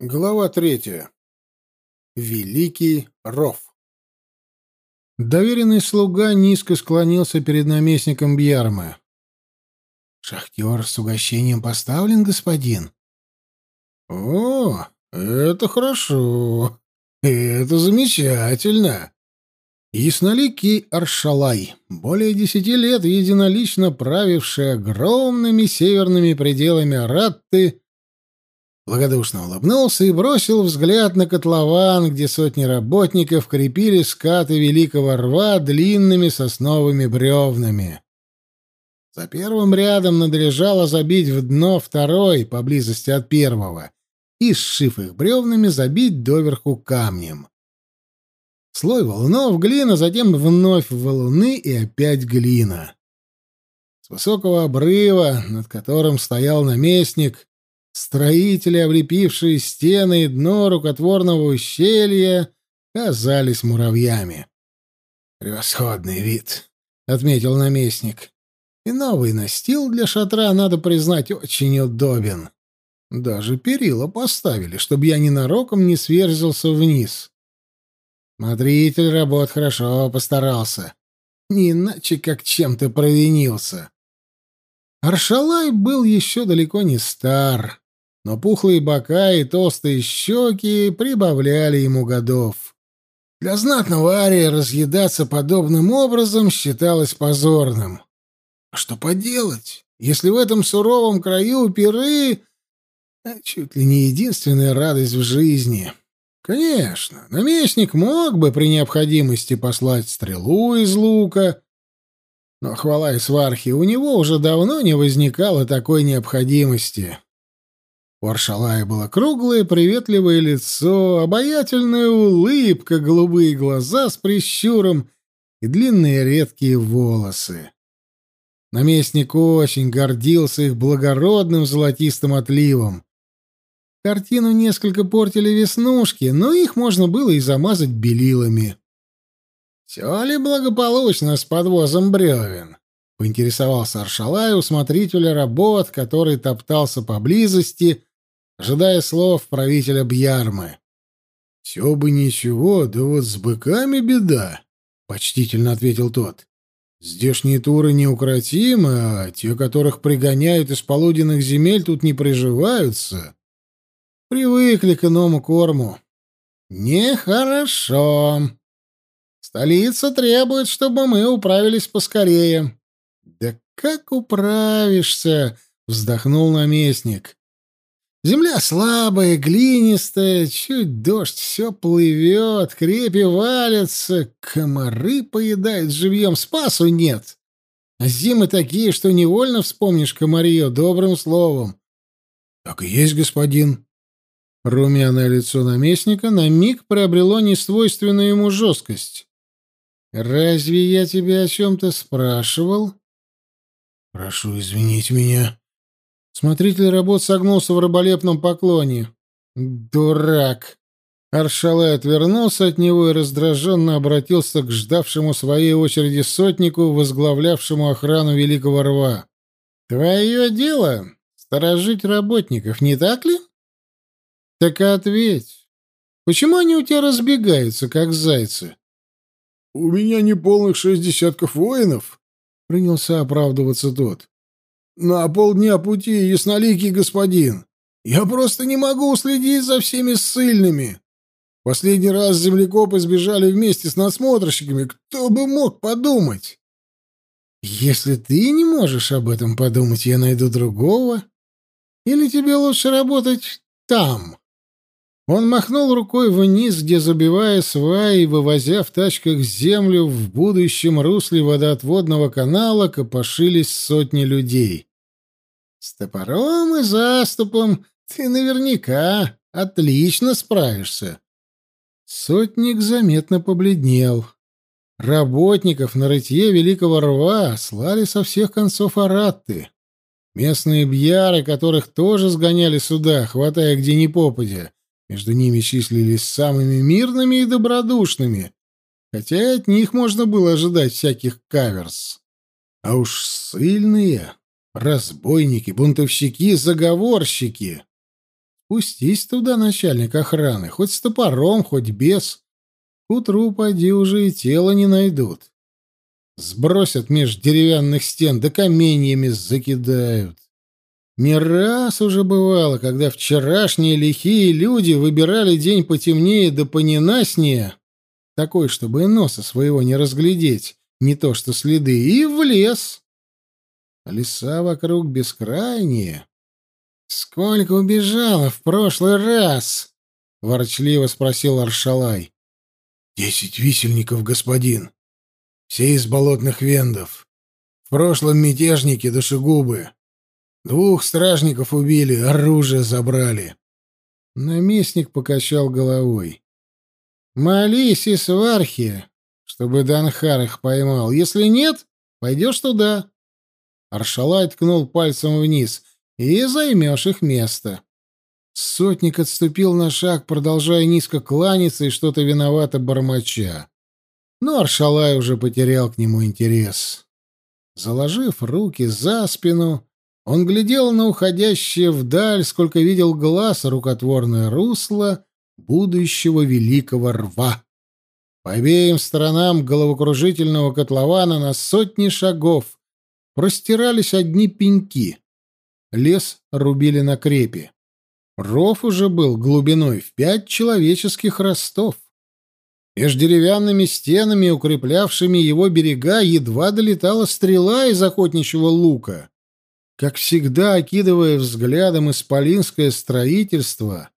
Глава третья. Великий ров. Доверенный слуга низко склонился перед наместником Бьярмы. «Шахтер с угощением поставлен, господин?» «О, это хорошо. Это замечательно!» Ясноликий Аршалай, более десяти лет единолично правивший огромными северными пределами Аратты, Благодушно улыбнулся и бросил взгляд на котлован, где сотни работников крепили скаты великого рва длинными сосновыми бревнами. За первым рядом надлежало забить в дно второй, поблизости от первого, и, сшив их бревнами, забить доверху камнем. Слой валунов, глина, затем вновь валуны и опять глина. С высокого обрыва, над которым стоял наместник, Строители, облепившие стены и дно рукотворного ущелья, казались муравьями. «Превосходный вид», — отметил наместник. «И новый настил для шатра, надо признать, очень удобен. Даже перила поставили, чтобы я ненароком не сверзился вниз. Смотритель работ хорошо постарался. Не иначе, как чем-то провинился». Аршалай был еще далеко не стар, но пухлые бока и толстые щеки прибавляли ему годов. Для знатного ария разъедаться подобным образом считалось позорным. А что поделать, если в этом суровом краю пиры а чуть ли не единственная радость в жизни? Конечно, наместник мог бы при необходимости послать стрелу из лука, но, хвала и свархи, у него уже давно не возникало такой необходимости. У Аршалая было круглое, приветливое лицо, обаятельная улыбка, голубые глаза с прищуром и длинные редкие волосы. Наместник очень гордился их благородным золотистым отливом. Картину несколько портили веснушки, но их можно было и замазать белилами. «Все ли благополучно с подвозом бревен?» — поинтересовался Аршалай у смотрителя работ, который топтался поблизости ожидая слов правителя Бьярмы. «Все бы ничего, да вот с быками беда», — почтительно ответил тот. «Здешние туры неукротимы, а те, которых пригоняют из полуденных земель, тут не приживаются. Привыкли к иному корму». «Нехорошо. Столица требует, чтобы мы управились поскорее». «Да как управишься?» — вздохнул наместник. Земля слабая, глинистая, чуть дождь, все плывет, крепи валятся, комары поедают живьем, спасу нет. А зимы такие, что невольно вспомнишь комарье добрым словом. — Так и есть, господин. Румяное лицо наместника на миг приобрело несвойственную ему жесткость. — Разве я тебя о чем-то спрашивал? — Прошу извинить меня, Смотритель работ согнулся в раболепном поклоне. «Дурак!» Аршалай отвернулся от него и раздраженно обратился к ждавшему своей очереди сотнику, возглавлявшему охрану Великого Рва. «Твое дело — сторожить работников, не так ли?» «Так ответь, почему они у тебя разбегаются, как зайцы?» «У меня не полных шесть десятков воинов», — принялся оправдываться тот. На полдня пути, ясноликий господин. Я просто не могу уследить за всеми ссыльными. Последний раз землекопы сбежали вместе с надсмотрщиками. Кто бы мог подумать? Если ты не можешь об этом подумать, я найду другого. Или тебе лучше работать там? Он махнул рукой вниз, где, забивая сваи и вывозя в тачках землю, в будущем русле водоотводного канала копошились сотни людей. С топором и заступом ты наверняка отлично справишься. Сотник заметно побледнел. Работников на рытье Великого Рва слали со всех концов Аратты. Местные бьяры, которых тоже сгоняли сюда, хватая где ни попадя, между ними числились самыми мирными и добродушными, хотя от них можно было ожидать всяких каверс. А уж сильные Разбойники, бунтовщики, заговорщики. Пустись туда, начальник охраны, хоть с топором, хоть без. К утру поди уже и тело не найдут. Сбросят меж деревянных стен, да каменьями закидают. Не раз уже бывало, когда вчерашние лихие люди выбирали день потемнее да поненаснее, такой, чтобы и носа своего не разглядеть, не то что следы, и в лес. Леса вокруг бескрайние, «Сколько убежало в прошлый раз?» — ворчливо спросил Аршалай. «Десять висельников, господин. Все из болотных вендов. В прошлом мятежники душегубы. Двух стражников убили, оружие забрали». Наместник покачал головой. «Молись и свархи, чтобы Данхар их поймал. Если нет, пойдешь туда». Аршалай ткнул пальцем вниз и займешь их место. Сотник отступил на шаг, продолжая низко кланяться и что-то виновато бормоча. Но Аршалай уже потерял к нему интерес. Заложив руки за спину, он глядел на уходящее вдаль, сколько видел глаз, рукотворное русло будущего великого рва. По обеим сторонам головокружительного котлована на сотни шагов простирались одни пеньки. Лес рубили на крепи. Ров уже был глубиной в пять человеческих ростов. Меж деревянными стенами, укреплявшими его берега, едва долетала стрела из охотничьего лука. Как всегда, окидывая взглядом исполинское строительство,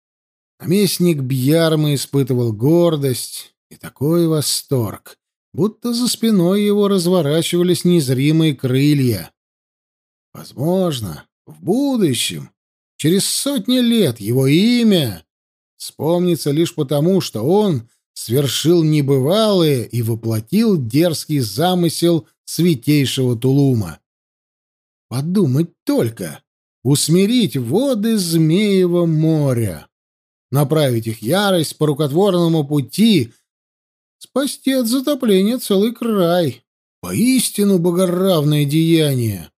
наместник Бьярмы испытывал гордость и такой восторг, будто за спиной его разворачивались незримые крылья. Возможно, в будущем, через сотни лет, его имя вспомнится лишь потому, что он свершил небывалое и воплотил дерзкий замысел святейшего Тулума. Подумать только! Усмирить воды Змеева моря, направить их ярость по рукотворному пути, спасти от затопления целый край. Поистину богоравное деяние.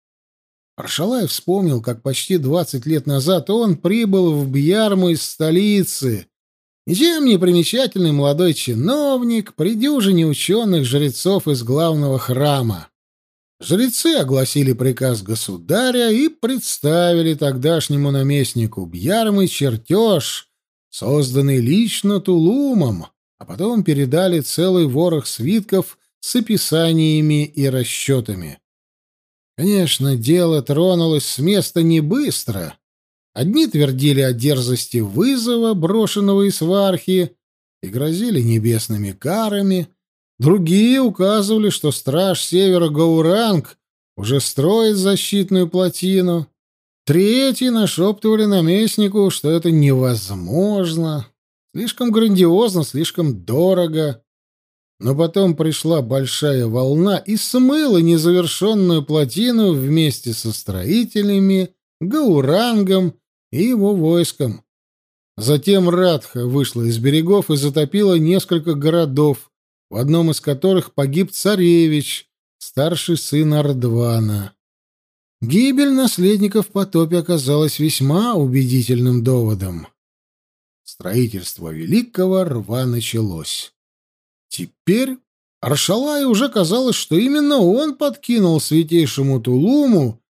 Аршалай вспомнил, как почти двадцать лет назад он прибыл в Бьярму из столицы. Ничем не примечательный молодой чиновник при дюжине ученых жрецов из главного храма. Жрецы огласили приказ государя и представили тогдашнему наместнику Бьярмы чертеж, созданный лично Тулумом, а потом передали целый ворох свитков с описаниями и расчетами. Конечно, дело тронулось с места не быстро. Одни твердили о дерзости вызова, брошенного из вархи, и грозили небесными карами. Другие указывали, что страж севера Гауранг уже строит защитную плотину. Третьи нашептывали наместнику, что это невозможно. Слишком грандиозно, слишком дорого. Но потом пришла большая волна и смыла незавершенную плотину вместе со строителями, Гаурангом и его войском. Затем Радха вышла из берегов и затопила несколько городов, в одном из которых погиб царевич, старший сын Ардвана. Гибель наследников потопе оказалась весьма убедительным доводом. Строительство великого рва началось. Теперь Аршалаю уже казалось, что именно он подкинул святейшему Тулуму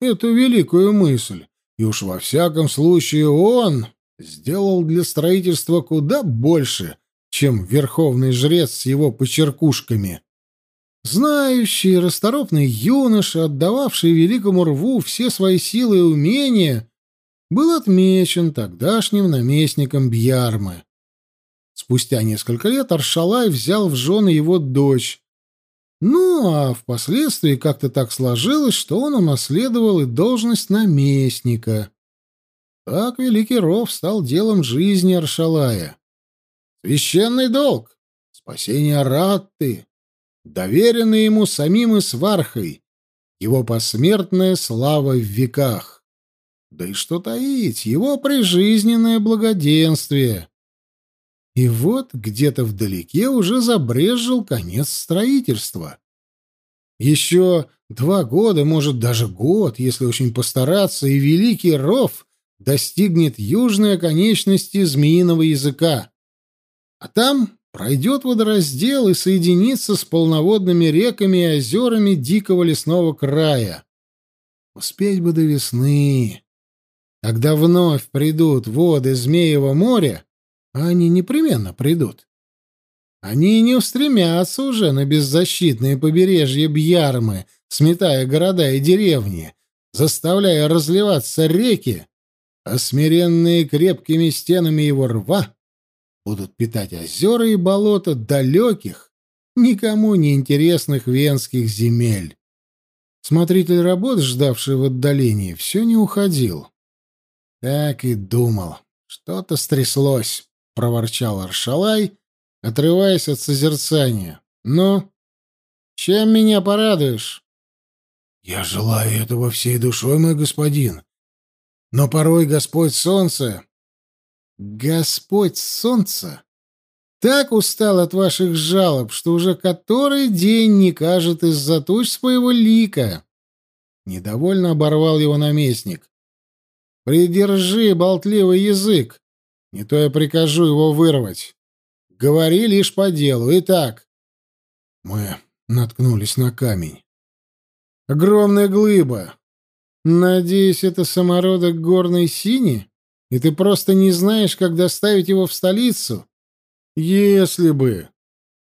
эту великую мысль, и уж во всяком случае он сделал для строительства куда больше, чем верховный жрец с его почеркушками. Знающий, расторопный юноша, отдававший великому рву все свои силы и умения, был отмечен тогдашним наместником Бьярмы. Спустя несколько лет Аршалай взял в жены его дочь. Ну, а впоследствии как-то так сложилось, что он унаследовал и должность наместника. Так Великий Ров стал делом жизни Аршалая. Священный долг, спасение Ратты, доверенный ему самим Исвархой, его посмертная слава в веках. Да и что таить, его прижизненное благоденствие. И вот где-то вдалеке уже забрезжил конец строительства. Еще два года, может, даже год, если очень постараться, и Великий Ров достигнет южной оконечности змеиного языка. А там пройдет водораздел и соединится с полноводными реками и озерами дикого лесного края. Успеть бы до весны. Когда вновь придут воды Змеева моря, а они непременно придут, они не устремятся уже на беззащитные побережья Бьярмы, сметая города и деревни, заставляя разливаться реки, а смиренные крепкими стенами его рва будут питать озера и болота далеких, никому не интересных венских земель. Смотритель работ, ждавший в отдалении, все не уходил. Так и думал. Что-то стряслось, — проворчал Аршалай, отрываясь от созерцания. «Ну, чем меня порадуешь?» «Я желаю этого всей душой, мой господин. Но порой Господь Солнце...» «Господь Солнце так устал от ваших жалоб, что уже который день не кажет из-за туч своего лика». Недовольно оборвал его наместник. «Придержи болтливый язык, не то я прикажу его вырвать». Говори лишь по делу. Итак, мы наткнулись на камень. Огромная глыба. Надеюсь, это самородок горной сини, и ты просто не знаешь, как доставить его в столицу? Если бы...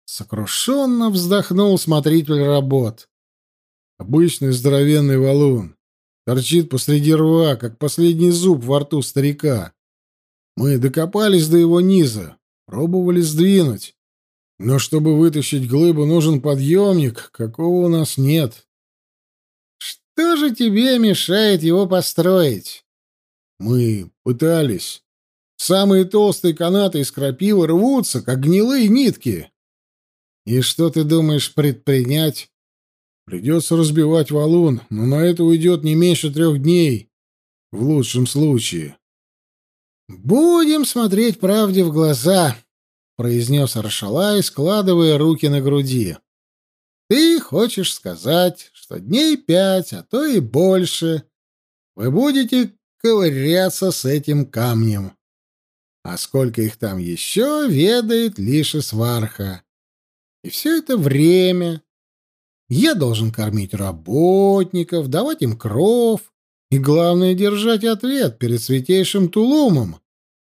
Сокрушенно вздохнул смотритель работ. Обычный здоровенный валун. Торчит посреди рва, как последний зуб во рту старика. Мы докопались до его низа, Пробовали сдвинуть. Но чтобы вытащить глыбу, нужен подъемник, какого у нас нет. Что же тебе мешает его построить? Мы пытались. Самые толстые канаты из крапивы рвутся, как гнилые нитки. И что ты думаешь предпринять? Придется разбивать валун, но на это уйдет не меньше трех дней. В лучшем случае. «Будем смотреть правде в глаза», — произнес Аршалай, складывая руки на груди. «Ты хочешь сказать, что дней пять, а то и больше, вы будете ковыряться с этим камнем. А сколько их там еще, ведает лишь Сварха. И все это время я должен кормить работников, давать им кров, и, главное, держать ответ перед святейшим Тулумом.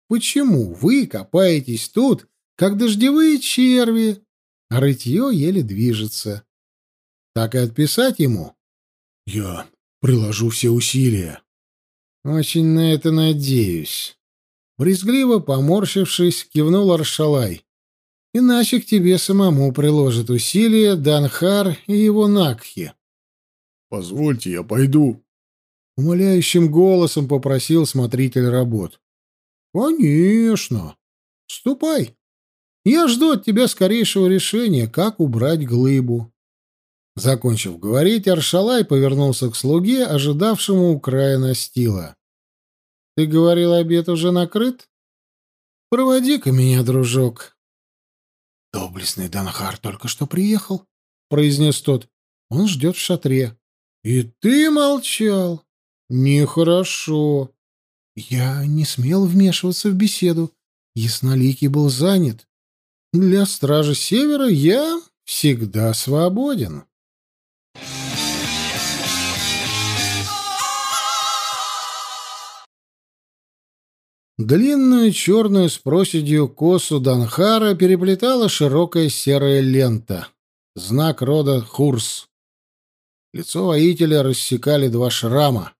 Почему вы копаетесь тут, как дождевые черви, а рытье еле движется? Так и отписать ему? Я приложу все усилия. Очень на это надеюсь. Брезгливо поморщившись, кивнул Аршалай. Иначе к тебе самому приложат усилия Данхар и его Накхи. Позвольте, я пойду, Умоляющим голосом попросил смотритель работ. «Конечно. Ступай. Я жду от тебя скорейшего решения, как убрать глыбу». Закончив говорить, Аршалай повернулся к слуге, ожидавшему у края настила. «Ты говорил, обед уже накрыт? Проводи-ка меня, дружок». «Доблестный Данхар только что приехал», — произнес тот. «Он ждет в шатре». «И ты молчал?» Нехорошо. Я не смел вмешиваться в беседу. Ясноликий был занят. Для стражи Севера я всегда свободен. Длинную черную с проседью косу Данхара переплетала широкая серая лента. Знак рода Хурс. Лицо воителя рассекали два шрама.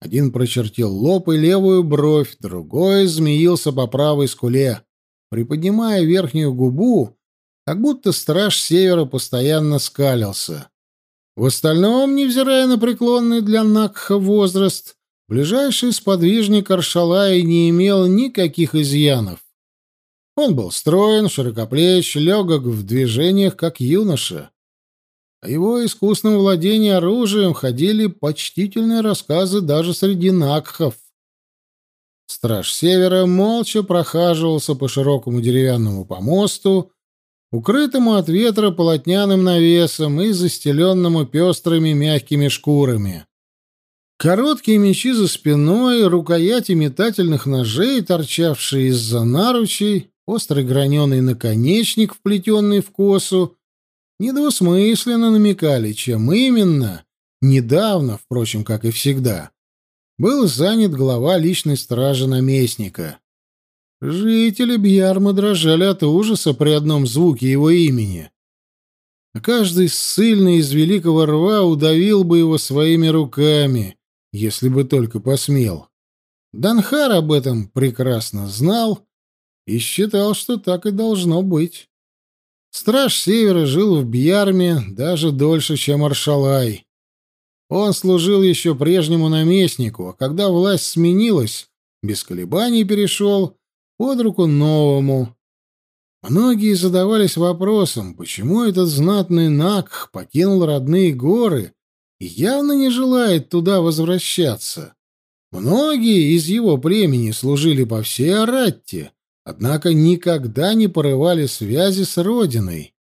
Один прочертил лоб и левую бровь, другой змеился по правой скуле, приподнимая верхнюю губу, как будто страж севера постоянно скалился. В остальном, невзирая на преклонный для Накха возраст, ближайший сподвижник Аршалая не имел никаких изъянов. Он был строен, широкоплеч, легок в движениях, как юноша. О его искусном владении оружием ходили почтительные рассказы даже среди накхов. Страж Севера молча прохаживался по широкому деревянному помосту, укрытому от ветра полотняным навесом и застеленному пестрыми мягкими шкурами. Короткие мечи за спиной, рукояти метательных ножей, торчавшие из-за наручей, острый граненый наконечник, вплетенный в косу, недвусмысленно намекали, чем именно, недавно, впрочем, как и всегда, был занят глава личной стражи наместника. Жители Бьярмы дрожали от ужаса при одном звуке его имени. Каждый ссыльный из великого рва удавил бы его своими руками, если бы только посмел. Данхар об этом прекрасно знал и считал, что так и должно быть. Страж Севера жил в Бьярме даже дольше, чем Аршалай. Он служил еще прежнему наместнику, а когда власть сменилась, без колебаний перешел под руку новому. Многие задавались вопросом, почему этот знатный Накх покинул родные горы явно не желает туда возвращаться. Многие из его племени служили по всей Аратте, однако никогда не порывали связи с родиной.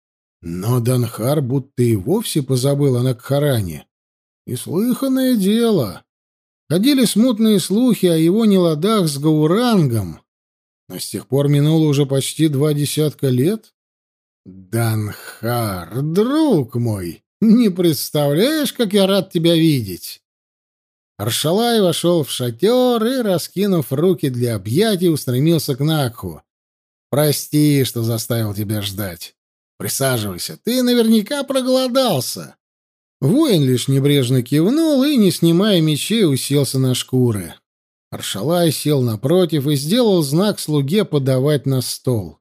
Но Данхар будто и вовсе позабыл о Накхаране. И дело. Ходили смутные слухи о его неладах с Гаурангом, но с тех пор минуло уже почти два десятка лет. Данхар, друг мой, не представляешь, как я рад тебя видеть. Аршалай вошел в шатер и, раскинув руки для объятий, устремился к Накху. «Прости, что заставил тебя ждать. Присаживайся, ты наверняка проголодался». Воин лишь небрежно кивнул и, не снимая мечей, уселся на шкуры. Аршалай сел напротив и сделал знак слуге подавать на стол.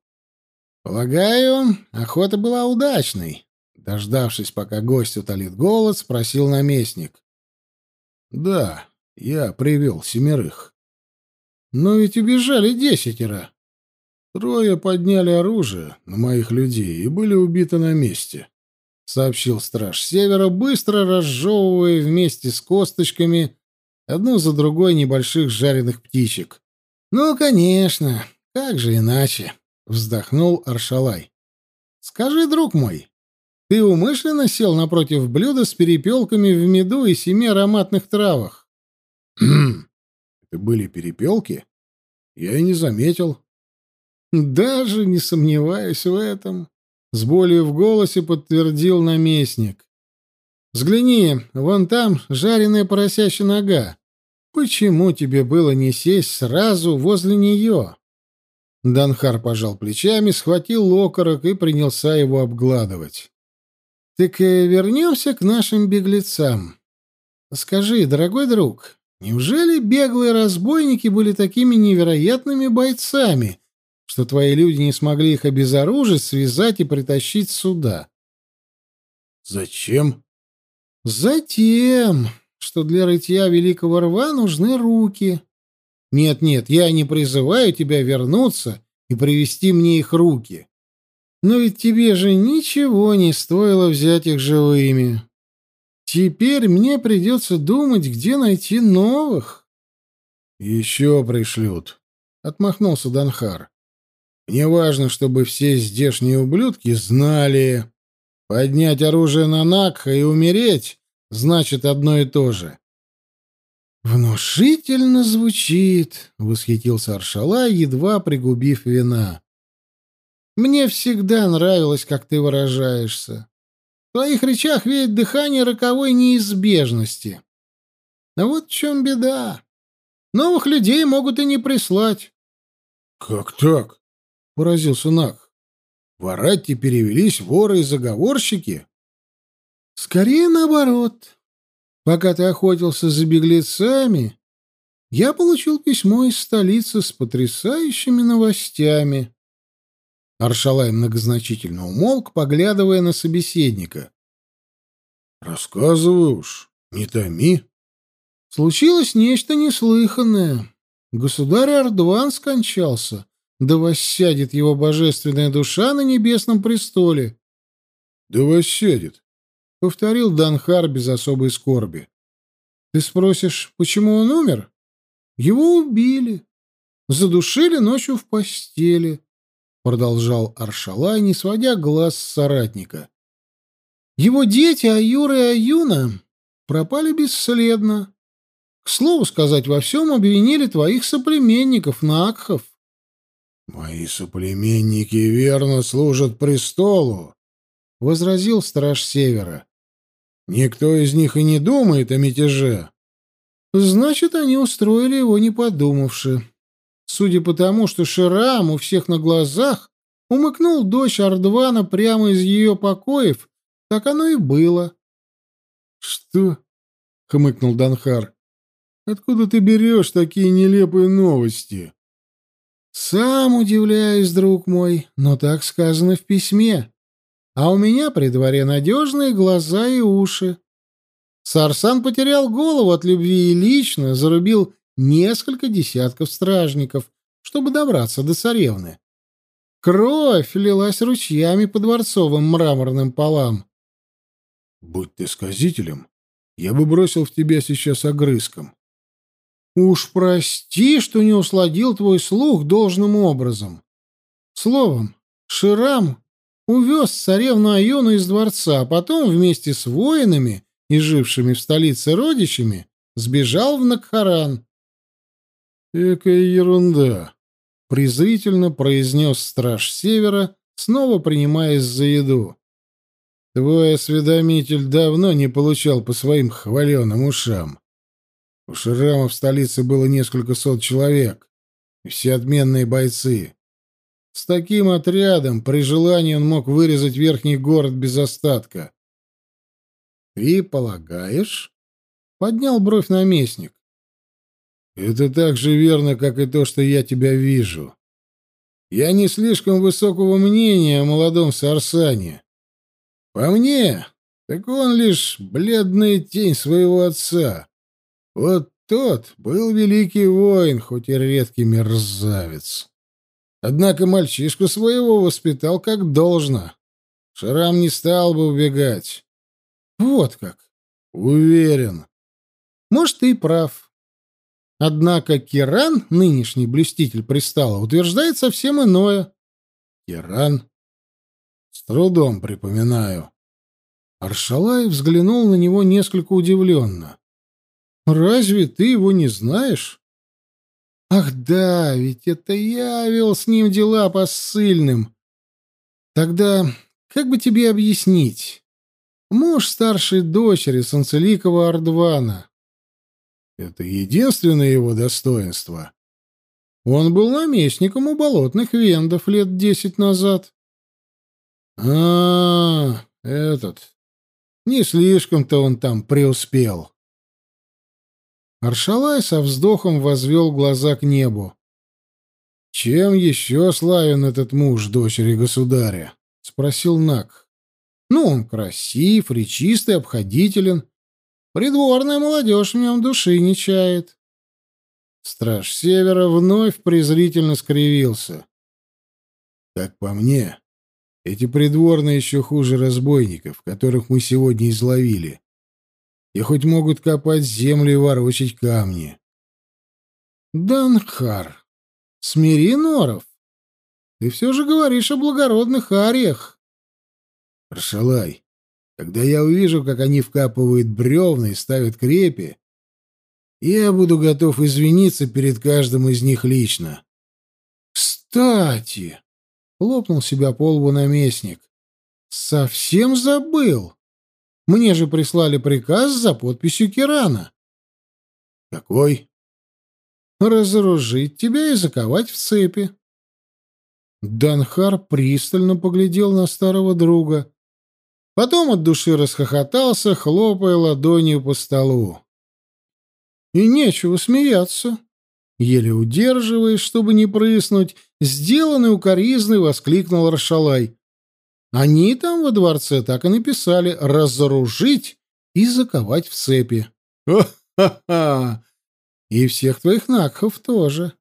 «Полагаю, охота была удачной», — дождавшись, пока гость утолит голод, спросил наместник. «Да, я привел семерых». «Но ведь убежали десятеро». «Трое подняли оружие на моих людей и были убиты на месте», сообщил страж севера, быстро разжевывая вместе с косточками одну за другой небольших жареных птичек. «Ну, конечно, как же иначе?» — вздохнул Аршалай. «Скажи, друг мой, ты умышленно сел напротив блюда с перепелками в меду и семи ароматных травах?» «Хм, это были перепелки? Я и не заметил». «Даже не сомневаюсь в этом», с болью в голосе подтвердил наместник. «Взгляни, вон там жареная поросящая нога. Почему тебе было не сесть сразу возле нее?» Данхар пожал плечами, схватил локорок и принялся его обгладывать. «Так вернемся к нашим беглецам. Скажи, дорогой друг, неужели беглые разбойники были такими невероятными бойцами, что твои люди не смогли их обезоружить, связать и притащить сюда. Зачем? Затем, что для рытья великого рва нужны руки. Нет-нет, я не призываю тебя вернуться и привести мне их руки. Но ведь тебе же ничего не стоило взять их живыми. Теперь мне придется думать, где найти новых. — Еще пришлют, — отмахнулся Данхар. Мне важно, чтобы все здешние ублюдки знали. Поднять оружие на Накха и умереть значит одно и то же. «Внушительно звучит», — восхитился Аршала, едва пригубив вина. «Мне всегда нравилось, как ты выражаешься. В твоих речах веет дыхание роковой неизбежности. Но вот в чем беда. Новых людей могут и не прислать». «Как так?» — поразился Нах. «В Аратте перевелись воры и заговорщики?» «Скорее наоборот. Пока ты охотился за беглецами, я получил письмо из столицы с потрясающими новостями». Аршалай многозначительно умолк, поглядывая на собеседника. «Рассказывай уж, не томи». «Случилось нечто неслыханное. Государь Ардван скончался, да воссядет его божественная душа на небесном престоле. — Да воссядет, — повторил Данхар без особой скорби. — Ты спросишь, почему он умер? Его убили. Задушили ночью в постели, — продолжал Аршалай, не сводя глаз с соратника. Его дети Аюра и Аюна пропали бесследно. К слову сказать, во всем обвинили твоих соплеменников, Накхов. «Мои соплеменники верно служат престолу», — возразил страж Севера. «Никто из них и не думает о мятеже». «Значит, они устроили его, не подумавши. Судя по тому, что Ширам у всех на глазах умыкнул дочь Ардвана прямо из ее покоев, так оно и было». «Что?» — хмыкнул Данхар. «Откуда ты берешь такие нелепые новости?» Сам удивляюсь, друг мой, но так сказано в письме. А у меня при дворе надежные глаза и уши. Сарсан потерял голову от любви и лично зарубил несколько десятков стражников, чтобы добраться до царевны. Кровь лилась ручьями по дворцовым мраморным полам. «Будь ты сказителем, я бы бросил в тебя сейчас огрызком. Уж прости, что не усладил твой слух должным образом. Словом, Ширам увез царевну Айону из дворца, а потом вместе с воинами и жившими в столице родичами сбежал в Накхаран. «Экая ерунда!» — презрительно произнес страж Севера, снова принимаясь за еду. «Твой осведомитель давно не получал по своим хваленым ушам. У Ширама в столице было несколько сот человек, и все отменные бойцы. С таким отрядом при желании он мог вырезать верхний город без остатка. — Ты полагаешь? — поднял бровь наместник. — Это так же верно, как и то, что я тебя вижу. Я не слишком высокого мнения о молодом Сарсане. По мне, так он лишь бледная тень своего отца. Вот тот был великий воин, хоть и редкий мерзавец. Однако мальчишку своего воспитал как должно. Шрам не стал бы убегать. Вот как. Уверен. Может, ты и прав. Однако Киран, нынешний блюститель пристала, утверждает совсем иное. Киран? С трудом припоминаю. Аршалай взглянул на него несколько удивленно. Разве ты его не знаешь? Ах да, ведь это я вел с ним дела по ссыльным. Тогда как бы тебе объяснить? Муж старшей дочери Санцеликова Ардвана. Это единственное его достоинство. Он был наместником у болотных вендов лет десять назад. А, этот. Не слишком-то он там преуспел. Аршалай со вздохом возвел глаза к небу. «Чем еще славен этот муж дочери государя?» — спросил Нак. «Ну, он красив, речистый, обходителен. Придворная молодежь в нем души не чает». Страж Севера вновь презрительно скривился. «Как по мне, эти придворные еще хуже разбойников, которых мы сегодня изловили и хоть могут копать землю и ворочать камни. Данхар, смири норов. Ты все же говоришь о благородных ариях. Рашалай, когда я увижу, как они вкапывают бревна и ставят крепи, я буду готов извиниться перед каждым из них лично. Кстати, хлопнул себя по лбу наместник. Совсем забыл. Мне же прислали приказ за подписью Кирана. Какой? Разоружить тебя и заковать в цепи. Данхар пристально поглядел на старого друга. Потом от души расхохотался, хлопая ладонью по столу. И нечего смеяться. Еле удерживаясь, чтобы не прыснуть, сделанный укоризный воскликнул Рашалай. Они там во дворце так и написали «разоружить и заковать в цепи». Ха-ха-ха! И всех твоих накхов тоже.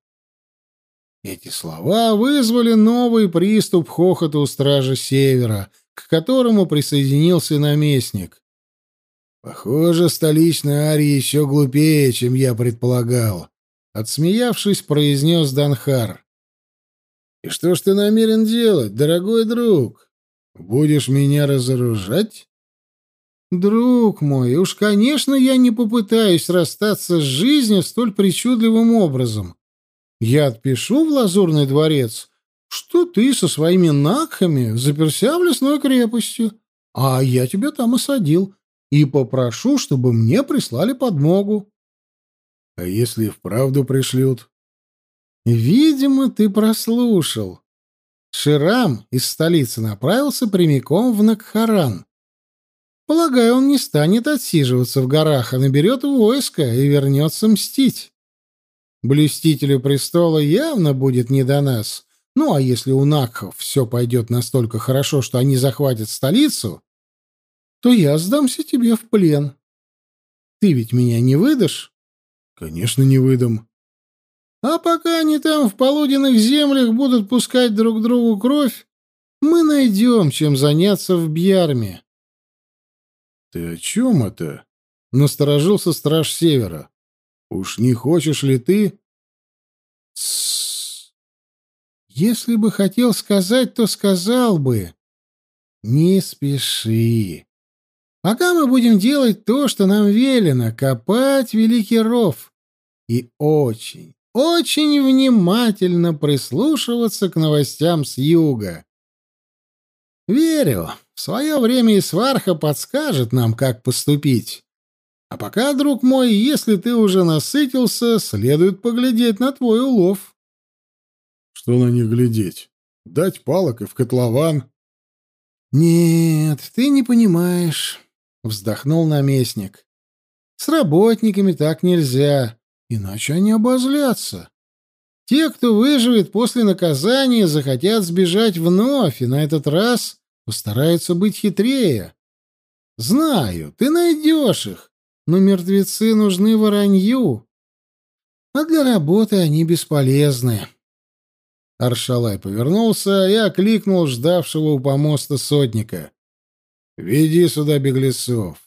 Эти слова вызвали новый приступ хохота у стражи Севера, к которому присоединился наместник. «Похоже, столичная Ария еще глупее, чем я предполагал», — отсмеявшись, произнес Данхар. «И что ж ты намерен делать, дорогой друг?» Будешь меня разоружать? Друг мой, уж, конечно, я не попытаюсь расстаться с жизнью столь причудливым образом. Я отпишу в Лазурный дворец, что ты со своими накхами заперся в лесной крепости, а я тебя там осадил, и попрошу, чтобы мне прислали подмогу. А если вправду пришлют? Видимо, ты прослушал. Ширам из столицы направился прямиком в Накхаран. Полагаю, он не станет отсиживаться в горах, а наберет войско и вернется мстить. Блюстителю престола явно будет не до нас. Ну, а если у Накхов все пойдет настолько хорошо, что они захватят столицу, то я сдамся тебе в плен. Ты ведь меня не выдашь? Конечно, не выдам. А пока они там в полуденных землях будут пускать друг другу кровь, мы найдем, чем заняться в Бьярме. «Ты о чем это?» — насторожился страж Севера. «Уж не хочешь ли ты...» «Тссс! Если бы хотел сказать, то сказал бы. Не спеши. Пока мы будем делать то, что нам велено, копать великий ров. И очень, очень внимательно прислушиваться к новостям с юга. Верю, в свое время и сварха подскажет нам, как поступить. А пока, друг мой, если ты уже насытился, следует поглядеть на твой улов. Что на них глядеть? Дать палок и в котлован? Нет, ты не понимаешь, вздохнул наместник. С работниками так нельзя, иначе они обозлятся. Те, кто выживет после наказания, захотят сбежать вновь, и на этот раз постараются быть хитрее. Знаю, ты найдешь их, но мертвецы нужны воронью, а для работы они бесполезны. Аршалай повернулся и окликнул ждавшего у помоста сотника. «Веди сюда беглецов.